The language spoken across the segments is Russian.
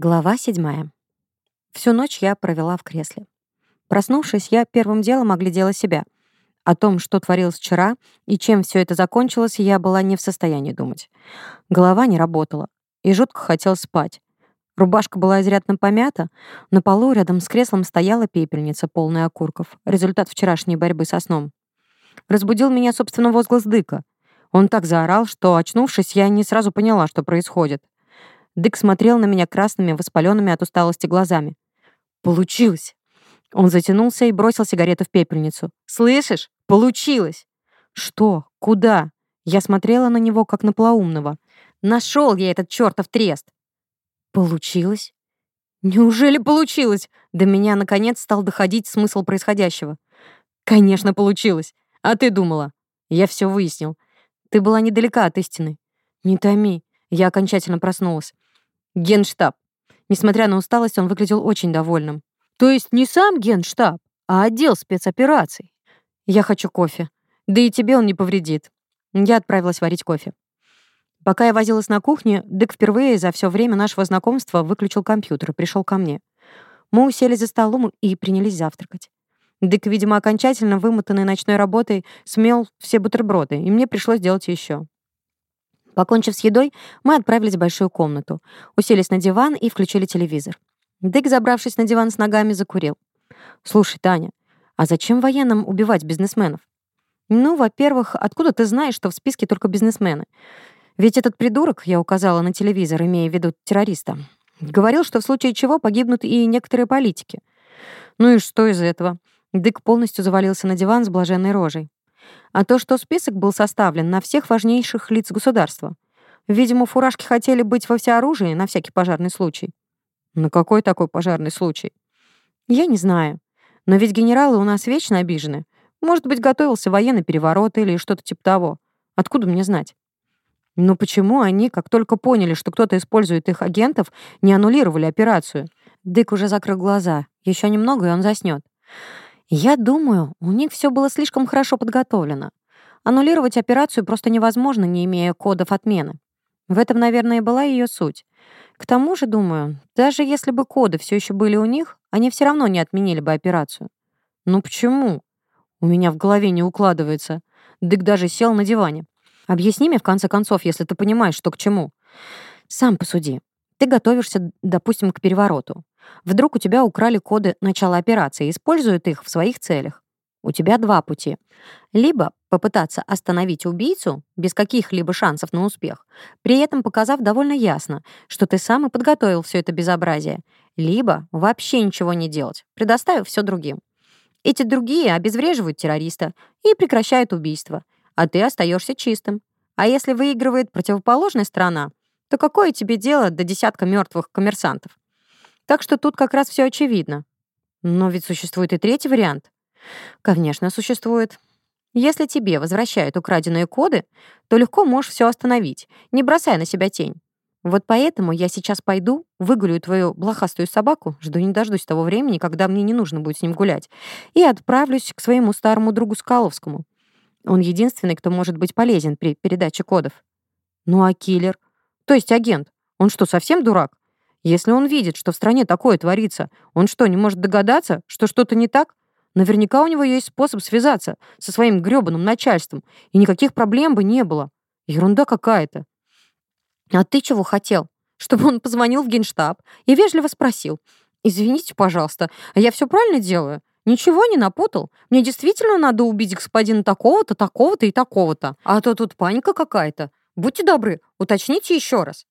Глава 7. Всю ночь я провела в кресле. Проснувшись, я первым делом оглядела себя. О том, что творилось вчера и чем все это закончилось, я была не в состоянии думать. Голова не работала, и жутко хотел спать. Рубашка была изрядно помята, на полу рядом с креслом стояла пепельница, полная окурков. Результат вчерашней борьбы со сном. Разбудил меня, собственно, возглас Дыка. Он так заорал, что, очнувшись, я не сразу поняла, что происходит. Дык смотрел на меня красными, воспаленными от усталости глазами. «Получилось!» Он затянулся и бросил сигарету в пепельницу. «Слышишь? Получилось!» «Что? Куда?» Я смотрела на него, как на плаумного. «Нашел я этот чертов трест!» «Получилось?» «Неужели получилось?» До меня, наконец, стал доходить смысл происходящего. «Конечно, получилось! А ты думала?» «Я все выяснил. Ты была недалека от истины». «Не томи». Я окончательно проснулась. Генштаб. Несмотря на усталость, он выглядел очень довольным. То есть не сам генштаб, а отдел спецопераций. Я хочу кофе. Да и тебе он не повредит. Я отправилась варить кофе. Пока я возилась на кухне, Дык впервые за все время нашего знакомства выключил компьютер и пришел ко мне. Мы усели за столом и принялись завтракать. Дык, видимо, окончательно вымотанный ночной работой, смел все бутерброды, и мне пришлось делать еще. Покончив с едой, мы отправились в большую комнату, уселись на диван и включили телевизор. Дык, забравшись на диван с ногами, закурил. «Слушай, Таня, а зачем военным убивать бизнесменов?» «Ну, во-первых, откуда ты знаешь, что в списке только бизнесмены? Ведь этот придурок, я указала на телевизор, имея в виду террориста, говорил, что в случае чего погибнут и некоторые политики. Ну и что из этого?» Дык полностью завалился на диван с блаженной рожей а то, что список был составлен на всех важнейших лиц государства. Видимо, фуражки хотели быть во всеоружии на всякий пожарный случай. На какой такой пожарный случай? Я не знаю. Но ведь генералы у нас вечно обижены. Может быть, готовился военный переворот или что-то типа того. Откуда мне знать? Но почему они, как только поняли, что кто-то использует их агентов, не аннулировали операцию? Дык уже закрыл глаза. Еще немного, и он заснет. Я думаю, у них все было слишком хорошо подготовлено. Аннулировать операцию просто невозможно, не имея кодов отмены. В этом, наверное, была ее суть. К тому же, думаю, даже если бы коды все еще были у них, они все равно не отменили бы операцию. Ну почему? У меня в голове не укладывается. Дык даже сел на диване. Объясни мне, в конце концов, если ты понимаешь, что к чему. Сам посуди. Ты готовишься, допустим, к перевороту. Вдруг у тебя украли коды начала операции и используют их в своих целях. У тебя два пути. Либо попытаться остановить убийцу без каких-либо шансов на успех, при этом показав довольно ясно, что ты сам и подготовил все это безобразие, либо вообще ничего не делать, предоставив все другим. Эти другие обезвреживают террориста и прекращают убийство, а ты остаешься чистым. А если выигрывает противоположная сторона, то какое тебе дело до десятка мертвых коммерсантов? Так что тут как раз все очевидно. Но ведь существует и третий вариант. Конечно, существует. Если тебе возвращают украденные коды, то легко можешь все остановить, не бросая на себя тень. Вот поэтому я сейчас пойду, выгулю твою блохастую собаку, жду не дождусь того времени, когда мне не нужно будет с ним гулять, и отправлюсь к своему старому другу Скаловскому. Он единственный, кто может быть полезен при передаче кодов. Ну а киллер? То есть агент. Он что, совсем дурак? Если он видит, что в стране такое творится, он что, не может догадаться, что что-то не так? Наверняка у него есть способ связаться со своим грёбаным начальством, и никаких проблем бы не было. Ерунда какая-то. А ты чего хотел? Чтобы он позвонил в генштаб и вежливо спросил. «Извините, пожалуйста, а я все правильно делаю? Ничего не напутал? Мне действительно надо убить господина такого-то, такого-то и такого-то. А то тут паника какая-то. Будьте добры, уточните еще раз.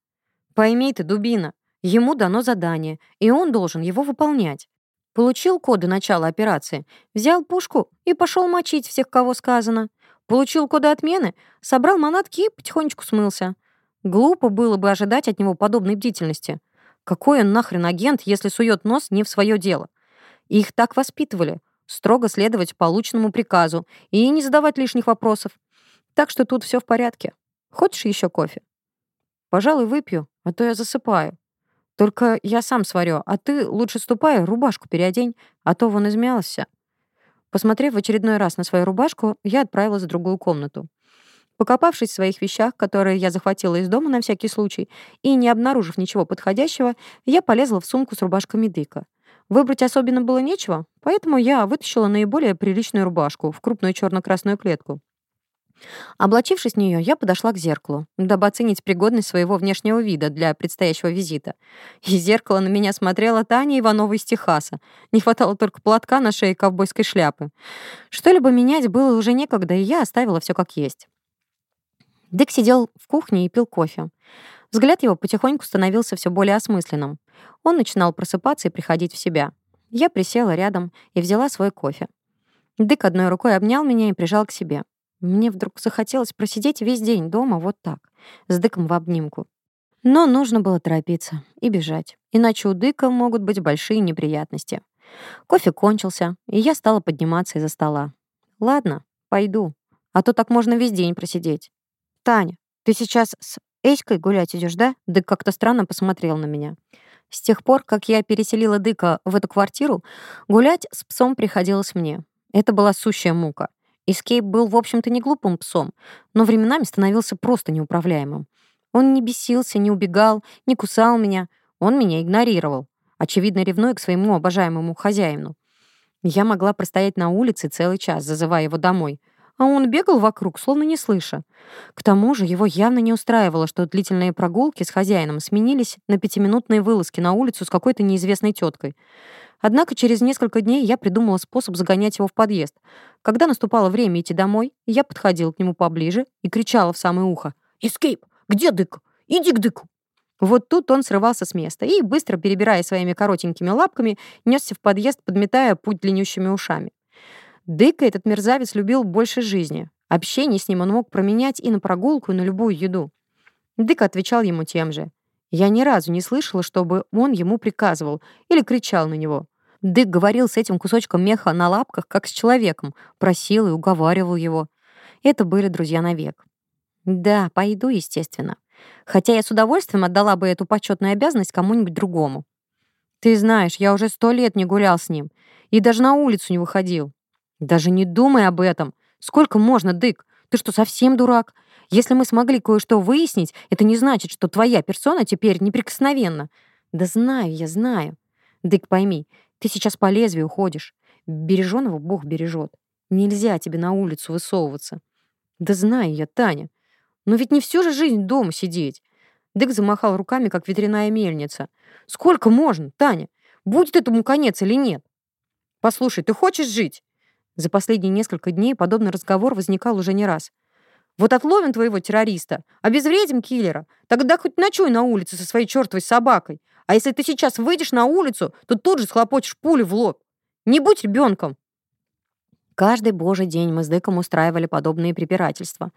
Пойми ты, дубина, ему дано задание, и он должен его выполнять. Получил коды начала операции, взял пушку и пошел мочить всех, кого сказано. Получил коды отмены, собрал манатки и потихонечку смылся. Глупо было бы ожидать от него подобной бдительности. Какой он нахрен агент, если сует нос не в свое дело? Их так воспитывали. Строго следовать полученному приказу и не задавать лишних вопросов. Так что тут все в порядке. Хочешь еще кофе? Пожалуй, выпью, а то я засыпаю. Только я сам сварю, а ты лучше ступай, рубашку переодень, а то вон измялся. Посмотрев в очередной раз на свою рубашку, я отправилась в другую комнату. Покопавшись в своих вещах, которые я захватила из дома на всякий случай, и не обнаружив ничего подходящего, я полезла в сумку с рубашками дыка. Выбрать особенно было нечего, поэтому я вытащила наиболее приличную рубашку в крупную черно-красную клетку. Облачившись в нее, я подошла к зеркалу, дабы оценить пригодность своего внешнего вида для предстоящего визита. Из зеркала на меня смотрела Таня Иванова из Техаса. Не хватало только платка на шее ковбойской шляпы. Что-либо менять было уже некогда, и я оставила все как есть. Дик сидел в кухне и пил кофе. Взгляд его потихоньку становился все более осмысленным. Он начинал просыпаться и приходить в себя. Я присела рядом и взяла свой кофе. Дык одной рукой обнял меня и прижал к себе. Мне вдруг захотелось просидеть весь день дома вот так, с Дыком в обнимку. Но нужно было торопиться и бежать, иначе у Дыка могут быть большие неприятности. Кофе кончился, и я стала подниматься из-за стола. «Ладно, пойду, а то так можно весь день просидеть». «Таня, ты сейчас с Эськой гулять идешь, да?» Дык как-то странно посмотрел на меня. С тех пор, как я переселила Дыка в эту квартиру, гулять с псом приходилось мне. Это была сущая мука. Эскейп был, в общем-то, не глупым псом, но временами становился просто неуправляемым. Он не бесился, не убегал, не кусал меня. Он меня игнорировал, очевидно, ревнуя к своему обожаемому хозяину. Я могла простоять на улице целый час, зазывая его домой, а он бегал вокруг, словно не слыша. К тому же его явно не устраивало, что длительные прогулки с хозяином сменились на пятиминутные вылазки на улицу с какой-то неизвестной теткой. Однако через несколько дней я придумала способ загонять его в подъезд, когда наступало время идти домой, я подходила к нему поближе и кричала в самое ухо «Эскейп! Где дык? Иди к дыку!» Вот тут он срывался с места и, быстро перебирая своими коротенькими лапками, несся в подъезд, подметая путь длиннющими ушами. Дыка этот мерзавец любил больше жизни. Общение с ним он мог променять и на прогулку, и на любую еду. Дыка отвечал ему тем же. Я ни разу не слышала, чтобы он ему приказывал или кричал на него. Дык говорил с этим кусочком меха на лапках, как с человеком, просил и уговаривал его. Это были друзья навек. Да, пойду, естественно. Хотя я с удовольствием отдала бы эту почетную обязанность кому-нибудь другому. Ты знаешь, я уже сто лет не гулял с ним. И даже на улицу не выходил. Даже не думай об этом. Сколько можно, Дык? Ты что, совсем дурак? Если мы смогли кое-что выяснить, это не значит, что твоя персона теперь неприкосновенна. Да знаю, я знаю. Дык, пойми, ты сейчас по лезвию уходишь. Береженого Бог бережет. Нельзя тебе на улицу высовываться. Да знаю я, Таня. Но ведь не всю же жизнь дома сидеть. Дык замахал руками, как ветряная мельница. Сколько можно, Таня? Будет этому конец или нет? Послушай, ты хочешь жить? За последние несколько дней подобный разговор возникал уже не раз. Вот отловим твоего террориста, обезвредим киллера, тогда хоть ночуй на улице со своей чертовой собакой, а если ты сейчас выйдешь на улицу, то тут же схлопочешь пулю в лоб. Не будь ребенком. Каждый божий день мы с Деком устраивали подобные препирательства.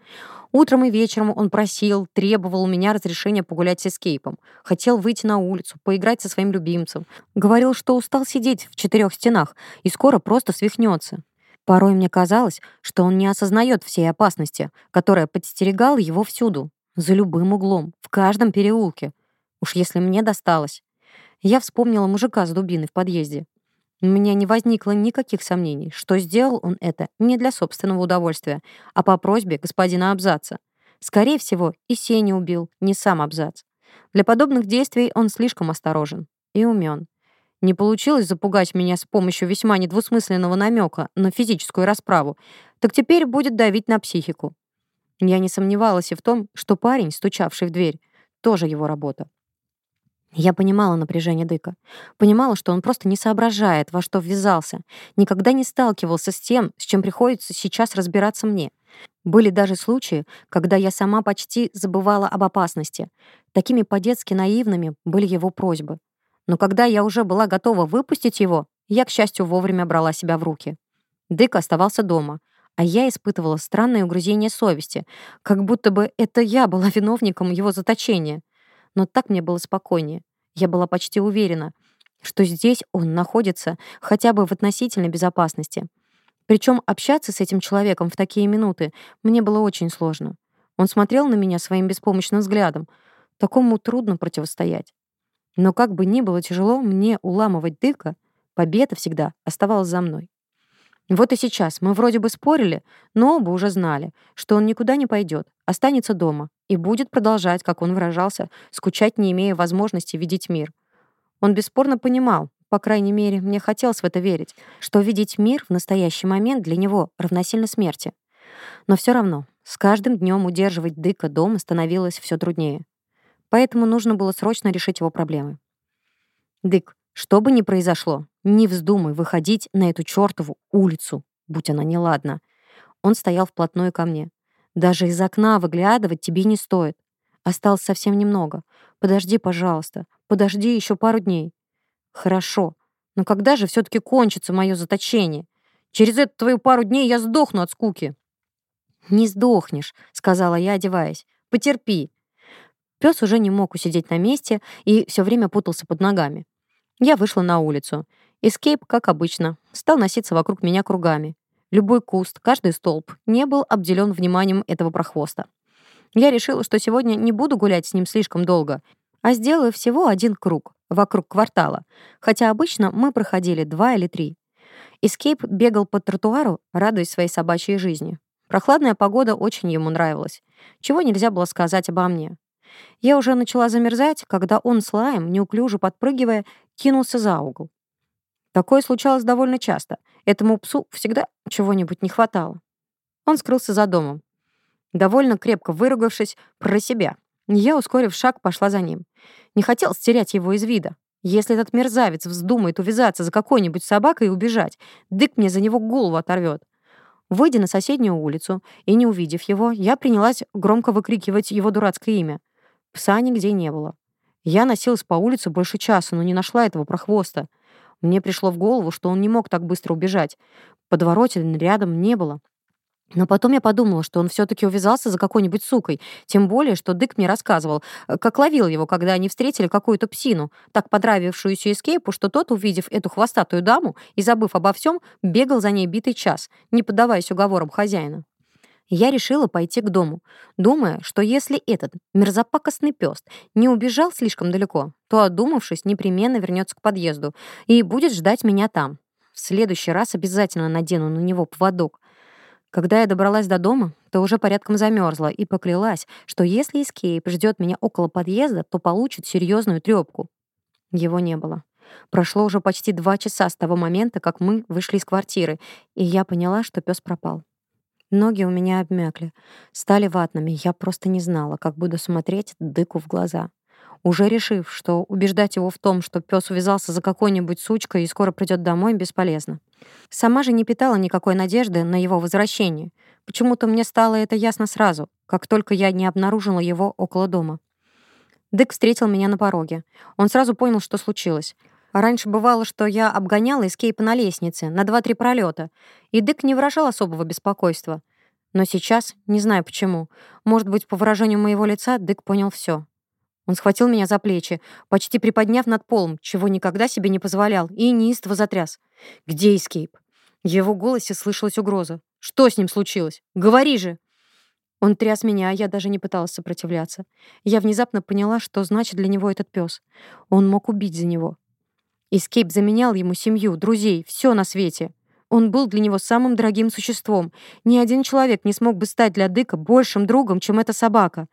Утром и вечером он просил, требовал у меня разрешения погулять с эскейпом. Хотел выйти на улицу, поиграть со своим любимцем. Говорил, что устал сидеть в четырех стенах и скоро просто свихнется. Порой мне казалось, что он не осознает всей опасности, которая подстерегала его всюду, за любым углом, в каждом переулке. Уж если мне досталось. Я вспомнила мужика с дубиной в подъезде. У меня не возникло никаких сомнений, что сделал он это не для собственного удовольствия, а по просьбе господина Абзаца. Скорее всего, и Сеня убил, не сам Абзац. Для подобных действий он слишком осторожен и умен. Не получилось запугать меня с помощью весьма недвусмысленного намека на физическую расправу, так теперь будет давить на психику. Я не сомневалась и в том, что парень, стучавший в дверь, тоже его работа. Я понимала напряжение Дыка. Понимала, что он просто не соображает, во что ввязался. Никогда не сталкивался с тем, с чем приходится сейчас разбираться мне. Были даже случаи, когда я сама почти забывала об опасности. Такими по-детски наивными были его просьбы. Но когда я уже была готова выпустить его, я, к счастью, вовремя брала себя в руки. Дык оставался дома, а я испытывала странное угрызение совести, как будто бы это я была виновником его заточения но так мне было спокойнее. Я была почти уверена, что здесь он находится хотя бы в относительной безопасности. Причем общаться с этим человеком в такие минуты мне было очень сложно. Он смотрел на меня своим беспомощным взглядом. Такому трудно противостоять. Но как бы ни было тяжело мне уламывать дыка, победа всегда оставалась за мной. Вот и сейчас мы вроде бы спорили, но оба уже знали, что он никуда не пойдет, останется дома и будет продолжать, как он выражался, скучать, не имея возможности видеть мир. Он бесспорно понимал, по крайней мере, мне хотелось в это верить, что видеть мир в настоящий момент для него равносильно смерти. Но все равно, с каждым днем удерживать Дыка дома становилось все труднее. Поэтому нужно было срочно решить его проблемы. «Дык, что бы ни произошло, не вздумай выходить на эту чертову улицу, будь она неладна. Он стоял вплотную ко мне. Даже из окна выглядывать тебе не стоит. Осталось совсем немного. Подожди, пожалуйста. Подожди еще пару дней. Хорошо. Но когда же все-таки кончится мое заточение? Через эту твою пару дней я сдохну от скуки. «Не сдохнешь», — сказала я, одеваясь. «Потерпи». Пес уже не мог усидеть на месте и все время путался под ногами. Я вышла на улицу. Эскейп, как обычно, стал носиться вокруг меня кругами. Любой куст, каждый столб не был обделен вниманием этого прохвоста. Я решила, что сегодня не буду гулять с ним слишком долго, а сделаю всего один круг вокруг квартала, хотя обычно мы проходили два или три. Эскейп бегал по тротуару, радуясь своей собачьей жизни. Прохладная погода очень ему нравилась, чего нельзя было сказать обо мне. Я уже начала замерзать, когда он слаем, неуклюже подпрыгивая, кинулся за угол. Такое случалось довольно часто. Этому псу всегда чего-нибудь не хватало. Он скрылся за домом. Довольно крепко выругавшись про себя, я, ускорив шаг, пошла за ним. Не хотел стерять его из вида. Если этот мерзавец вздумает увязаться за какой-нибудь собакой и убежать, дык мне за него голову оторвет. Выйдя на соседнюю улицу и не увидев его, я принялась громко выкрикивать его дурацкое имя — Пса нигде не было. Я носилась по улице больше часа, но не нашла этого прохвоста. Мне пришло в голову, что он не мог так быстро убежать. Подворотен рядом не было. Но потом я подумала, что он все-таки увязался за какой-нибудь сукой, тем более, что Дык мне рассказывал, как ловил его, когда они встретили какую-то псину, так понравившуюся Эскейпу, что тот, увидев эту хвостатую даму и забыв обо всем, бегал за ней битый час, не поддаваясь уговорам хозяина я решила пойти к дому, думая, что если этот мерзопакостный пес не убежал слишком далеко, то, одумавшись, непременно вернется к подъезду и будет ждать меня там. В следующий раз обязательно надену на него поводок. Когда я добралась до дома, то уже порядком замерзла и поклялась, что если Эскейп ждет меня около подъезда, то получит серьезную трепку. Его не было. Прошло уже почти два часа с того момента, как мы вышли из квартиры, и я поняла, что пес пропал. Ноги у меня обмякли, стали ватными. Я просто не знала, как буду смотреть дыку в глаза. Уже решив, что убеждать его в том, что пес увязался за какой-нибудь сучкой и скоро придет домой, бесполезно. Сама же не питала никакой надежды на его возвращение. Почему-то мне стало это ясно сразу, как только я не обнаружила его около дома. Дык встретил меня на пороге. Он сразу понял, что случилось. Раньше бывало, что я обгоняла эскейпы на лестнице на 2-3 пролета, и Дык не выражал особого беспокойства. Но сейчас, не знаю почему, может быть, по выражению моего лица Дык понял все. Он схватил меня за плечи, почти приподняв над полом, чего никогда себе не позволял, и неистово затряс. «Где эскейп?» В его голосе слышалась угроза. «Что с ним случилось? Говори же!» Он тряс меня, а я даже не пыталась сопротивляться. Я внезапно поняла, что значит для него этот пес. Он мог убить за него. И заменял ему семью, друзей, все на свете. Он был для него самым дорогим существом. Ни один человек не смог бы стать для Дыка большим другом, чем эта собака.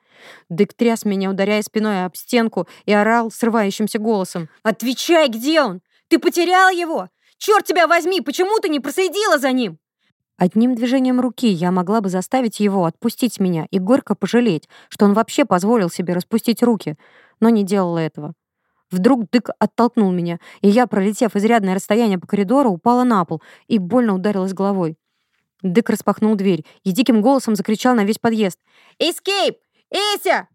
Дык тряс меня, ударяя спиной об стенку, и орал срывающимся голосом. «Отвечай, где он? Ты потерял его? Черт тебя возьми, почему ты не проследила за ним?» Одним движением руки я могла бы заставить его отпустить меня и горько пожалеть, что он вообще позволил себе распустить руки, но не делала этого. Вдруг Дык оттолкнул меня, и я, пролетев изрядное расстояние по коридору, упала на пол и больно ударилась головой. Дык распахнул дверь и диким голосом закричал на весь подъезд. «Эскейп! Эся!»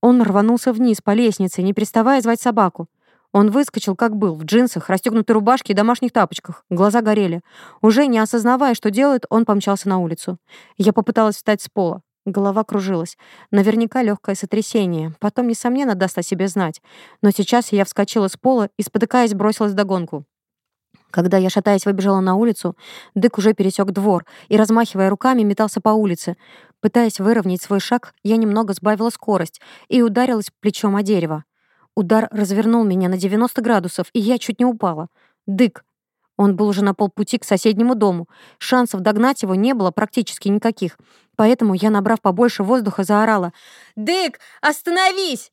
Он рванулся вниз по лестнице, не переставая звать собаку. Он выскочил, как был, в джинсах, расстегнутой рубашке и домашних тапочках. Глаза горели. Уже не осознавая, что делает, он помчался на улицу. Я попыталась встать с пола. Голова кружилась. Наверняка легкое сотрясение. Потом, несомненно, даст о себе знать. Но сейчас я вскочила с пола и, спотыкаясь, бросилась в догонку. Когда я, шатаясь, выбежала на улицу, Дык уже пересек двор и, размахивая руками, метался по улице. Пытаясь выровнять свой шаг, я немного сбавила скорость и ударилась плечом о дерево. Удар развернул меня на 90 градусов, и я чуть не упала. Дык, он был уже на полпути к соседнему дому. Шансов догнать его не было практически никаких. Поэтому я, набрав побольше воздуха, заорала. «Дык, остановись!»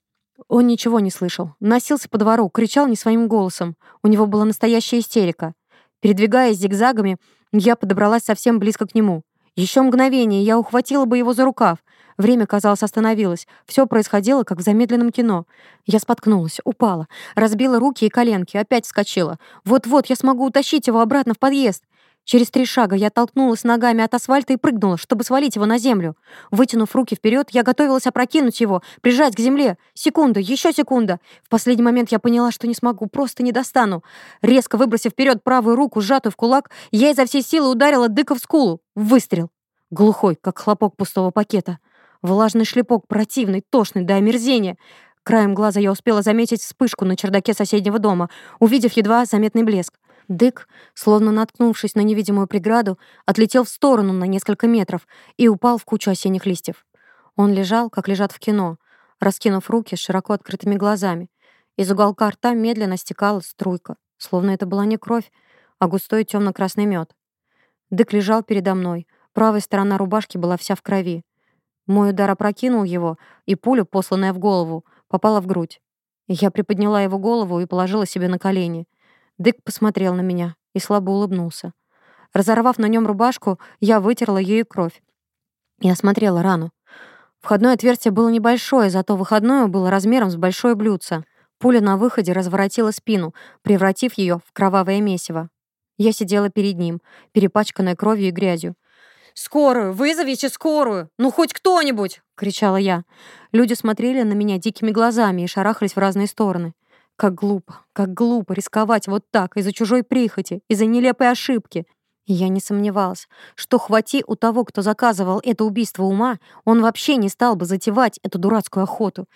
Он ничего не слышал. Носился по двору, кричал не своим голосом. У него была настоящая истерика. Передвигаясь зигзагами, я подобралась совсем близко к нему. Еще мгновение, я ухватила бы его за рукав. Время, казалось, остановилось. Все происходило, как в замедленном кино. Я споткнулась, упала, разбила руки и коленки, опять вскочила. Вот-вот я смогу утащить его обратно в подъезд. Через три шага я толкнулась ногами от асфальта и прыгнула, чтобы свалить его на землю. Вытянув руки вперед, я готовилась опрокинуть его, прижать к земле. Секунда, еще секунда. В последний момент я поняла, что не смогу, просто не достану. Резко выбросив вперед правую руку, сжатую в кулак, я изо всей силы ударила дыка в скулу. Выстрел. Глухой, как хлопок пустого пакета. Влажный шлепок, противный, тошный до омерзения. Краем глаза я успела заметить вспышку на чердаке соседнего дома, увидев едва заметный блеск. Дык, словно наткнувшись на невидимую преграду, отлетел в сторону на несколько метров и упал в кучу осенних листьев. Он лежал, как лежат в кино, раскинув руки с широко открытыми глазами. Из уголка рта медленно стекала струйка, словно это была не кровь, а густой темно-красный мед. Дык лежал передо мной, правая сторона рубашки была вся в крови. Мой удар опрокинул его, и пуля, посланная в голову, попала в грудь. Я приподняла его голову и положила себе на колени. Дык посмотрел на меня и слабо улыбнулся. Разорвав на нем рубашку, я вытерла ею кровь. и осмотрела рану. Входное отверстие было небольшое, зато выходное было размером с большое блюдце. Пуля на выходе разворотила спину, превратив ее в кровавое месиво. Я сидела перед ним, перепачканная кровью и грязью. «Скорую! Вызовите скорую! Ну хоть кто-нибудь!» — кричала я. Люди смотрели на меня дикими глазами и шарахались в разные стороны. Как глупо, как глупо рисковать вот так из-за чужой прихоти, из-за нелепой ошибки. И я не сомневалась, что хвати у того, кто заказывал это убийство ума, он вообще не стал бы затевать эту дурацкую охоту.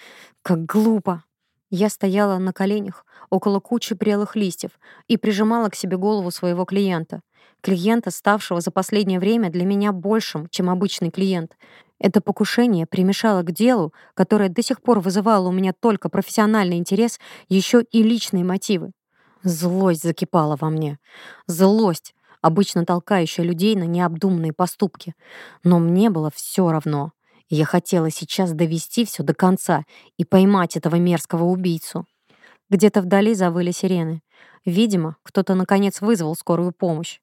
Как глупо. Я стояла на коленях около кучи прелых листьев и прижимала к себе голову своего клиента. Клиента, ставшего за последнее время для меня большим, чем обычный клиент. Это покушение примешало к делу, которое до сих пор вызывало у меня только профессиональный интерес, еще и личные мотивы. Злость закипала во мне. Злость, обычно толкающая людей на необдуманные поступки. Но мне было все равно. Я хотела сейчас довести все до конца и поймать этого мерзкого убийцу. Где-то вдали завыли сирены. Видимо, кто-то наконец вызвал скорую помощь.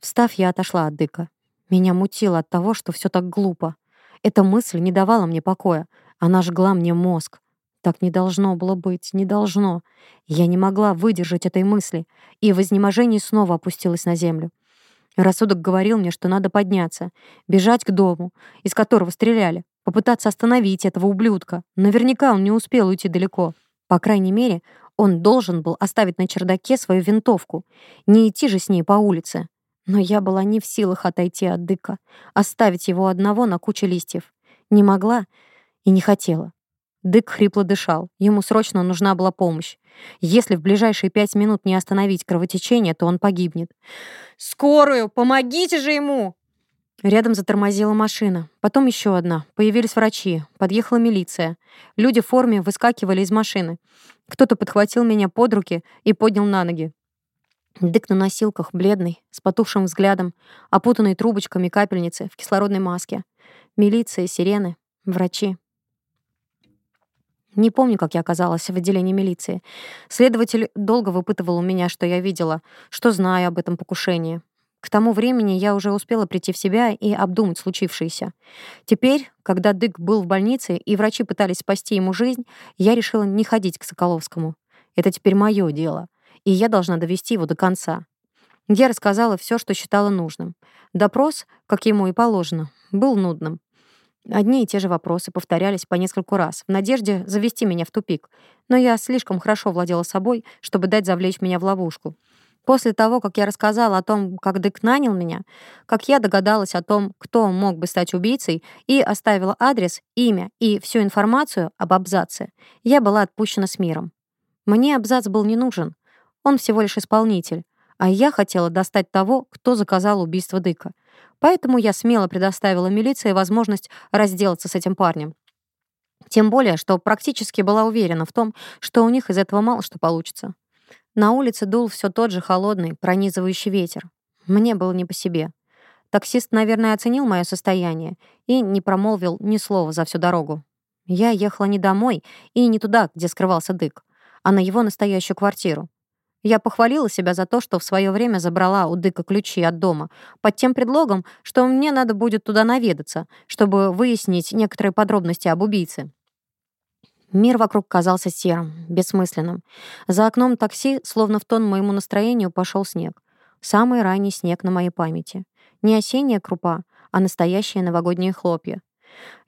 Встав, я отошла от дыка. Меня мутило от того, что все так глупо. Эта мысль не давала мне покоя. Она жгла мне мозг. Так не должно было быть, не должно. Я не могла выдержать этой мысли, и в изнеможении снова опустилась на землю. Рассудок говорил мне, что надо подняться, бежать к дому, из которого стреляли, попытаться остановить этого ублюдка. Наверняка он не успел уйти далеко. По крайней мере, он должен был оставить на чердаке свою винтовку, не идти же с ней по улице но я была не в силах отойти от Дыка, оставить его одного на куче листьев. Не могла и не хотела. Дык хрипло дышал, ему срочно нужна была помощь. Если в ближайшие пять минут не остановить кровотечение, то он погибнет. «Скорую! Помогите же ему!» Рядом затормозила машина. Потом еще одна. Появились врачи. Подъехала милиция. Люди в форме выскакивали из машины. Кто-то подхватил меня под руки и поднял на ноги. Дык на носилках, бледный, с потухшим взглядом, опутанный трубочками капельницы в кислородной маске. Милиция, сирены, врачи. Не помню, как я оказалась в отделении милиции. Следователь долго выпытывал у меня, что я видела, что знаю об этом покушении. К тому времени я уже успела прийти в себя и обдумать случившееся. Теперь, когда Дык был в больнице и врачи пытались спасти ему жизнь, я решила не ходить к Соколовскому. Это теперь мое дело — и я должна довести его до конца. Я рассказала все, что считала нужным. Допрос, как ему и положено, был нудным. Одни и те же вопросы повторялись по нескольку раз, в надежде завести меня в тупик. Но я слишком хорошо владела собой, чтобы дать завлечь меня в ловушку. После того, как я рассказала о том, как Дык нанял меня, как я догадалась о том, кто мог бы стать убийцей, и оставила адрес, имя и всю информацию об абзаце, я была отпущена с миром. Мне абзац был не нужен. Он всего лишь исполнитель. А я хотела достать того, кто заказал убийство Дыка. Поэтому я смело предоставила милиции возможность разделаться с этим парнем. Тем более, что практически была уверена в том, что у них из этого мало что получится. На улице дул все тот же холодный, пронизывающий ветер. Мне было не по себе. Таксист, наверное, оценил мое состояние и не промолвил ни слова за всю дорогу. Я ехала не домой и не туда, где скрывался Дык, а на его настоящую квартиру. Я похвалила себя за то, что в свое время забрала у Дыка ключи от дома, под тем предлогом, что мне надо будет туда наведаться, чтобы выяснить некоторые подробности об убийце. Мир вокруг казался серым, бессмысленным. За окном такси, словно в тон моему настроению, пошел снег. Самый ранний снег на моей памяти. Не осенняя крупа, а настоящие новогодние хлопья.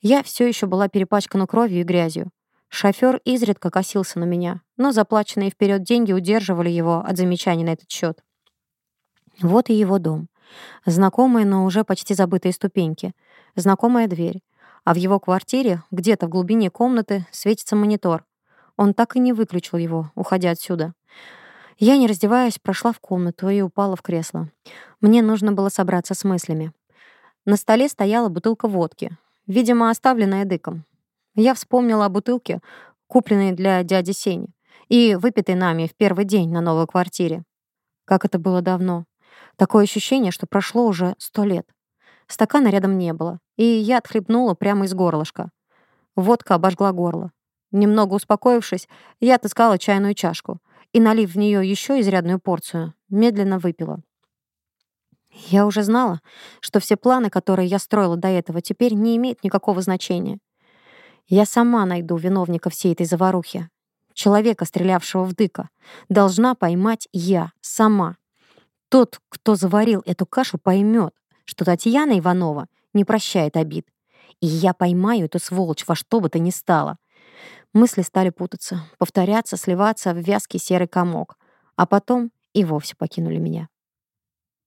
Я все еще была перепачкана кровью и грязью. Шофер изредка косился на меня, но заплаченные вперед деньги удерживали его от замечаний на этот счет. Вот и его дом. Знакомые, но уже почти забытые ступеньки. Знакомая дверь. А в его квартире, где-то в глубине комнаты, светится монитор. Он так и не выключил его, уходя отсюда. Я, не раздеваясь, прошла в комнату и упала в кресло. Мне нужно было собраться с мыслями. На столе стояла бутылка водки, видимо, оставленная дыком. Я вспомнила о бутылке, купленной для дяди Сени, и выпитой нами в первый день на новой квартире. Как это было давно. Такое ощущение, что прошло уже сто лет. Стакана рядом не было, и я отхлебнула прямо из горлышка. Водка обожгла горло. Немного успокоившись, я отыскала чайную чашку и, налив в нее еще изрядную порцию, медленно выпила. Я уже знала, что все планы, которые я строила до этого, теперь не имеют никакого значения. Я сама найду виновника всей этой заварухи. Человека, стрелявшего в дыка, должна поймать я, сама. Тот, кто заварил эту кашу, поймет, что Татьяна Иванова не прощает обид. И я поймаю эту сволочь во что бы то ни стало. Мысли стали путаться, повторяться, сливаться в вязкий серый комок. А потом и вовсе покинули меня.